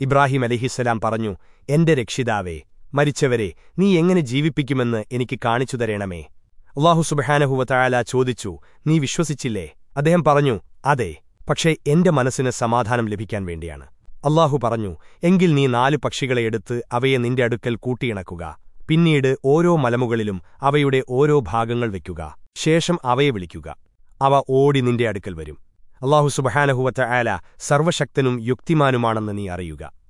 ഇബ്രാഹിം അലിഹിസ്സലാം പറഞ്ഞു എന്റെ രക്ഷിതാവേ മരിച്ചവരെ നീ എങ്ങനെ ജീവിപ്പിക്കുമെന്ന് എനിക്ക് കാണിച്ചു തരേണമേ. അള്ളാഹു സുബഹാനഹുവത്തായാല ചോദിച്ചു നീ വിശ്വസിച്ചില്ലേ? അദ്ദേഹം പറഞ്ഞു അതെ പക്ഷേ എന്റെ മനസ്സിന് സമാധാനം ലഭിക്കാൻ വേണ്ടിയാണ്. അള്ളാഹു പറഞ്ഞു എങ്കിൽ നീ നാലു പക്ഷികളെ എടുത്ത് അവയെ നിന്റെ അടുക്കൽ കൂട്ടിയിണക്കുക. പിന്നീട് ഓരോ മലമുകളിലും അവയുടെ ഓരോ ഭാഗങ്ങൾ വയ്ക്കുക. ശേഷം അവയെ വിളിക്കുക. അവ ഓടി നിന്റെ അടുക്കൽ വരും. അള്ളാഹു സുബഹാനഹുവറ്റ ആല സർവശക്തനും യുക്തിമാനുമാണെന്ന് നീ അറിയുക.